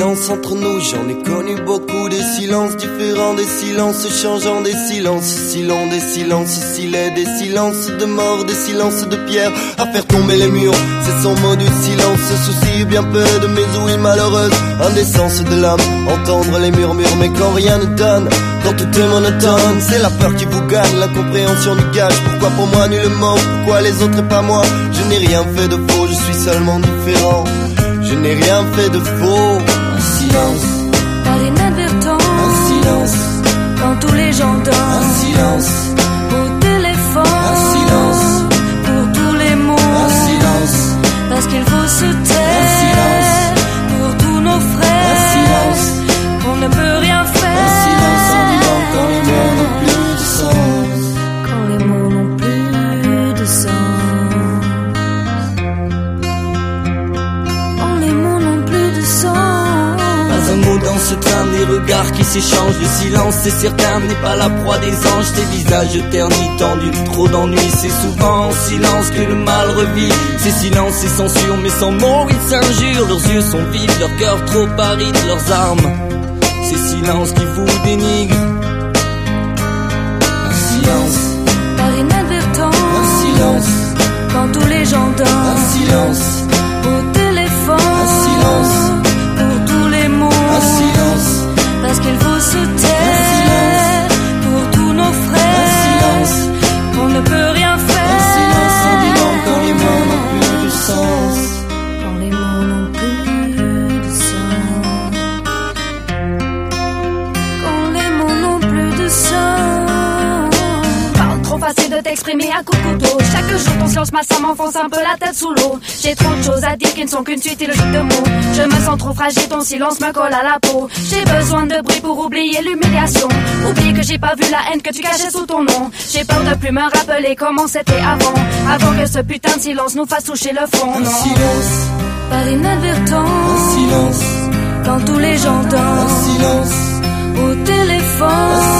silence entre nous, j'en ai connu beaucoup des silences différents, des silences changeants, des silences si longs, des silences si laids, des silences de mort, des silences de pierre à faire tomber les murs. C'est son mot du silence, se soucie bien peu de mes ouïes malheureuses, indécence de l'âme, entendre les murmures, mais quand rien ne donne, quand tout est monotone, c'est la peur qui vous gagne, la compréhension du gage. Pourquoi pour moi nullement, pourquoi les autres et pas moi? Je n'ai rien fait de faux, je suis seulement différent. Je n'ai rien fait de faux. Qui s'échangent. Le silence, c'est certain, n'est pas la proie des anges. Tes visages ternis, tendus, trop d'ennui. C'est souvent en silence que le mal revit. C'est silence et censure, mais sans mots, ils s'injurent. Leurs yeux sont vides, leur cœur trop aride, leurs armes. C'est silence qui vous dénigre. Un silence, t'exprimer à couteau. Chaque jour, ton silence malsain m'enfonce un peu la tête sous l'eau. J'ai trop de choses à dire qui ne sont qu'une suite illogique de mots. Je me sens trop fragile, ton silence me colle à la peau. J'ai besoin de bruit pour oublier l'humiliation. Oublier que j'ai pas vu la haine que tu cachais sous ton nom. J'ai peur de plus me rappeler comment c'était avant. Avant que ce putain de silence nous fasse toucher le fond, Un non. silence. Par Un inadvertance. silence. Quand tous les gens Un dansent. silence. Au téléphone. Un silence.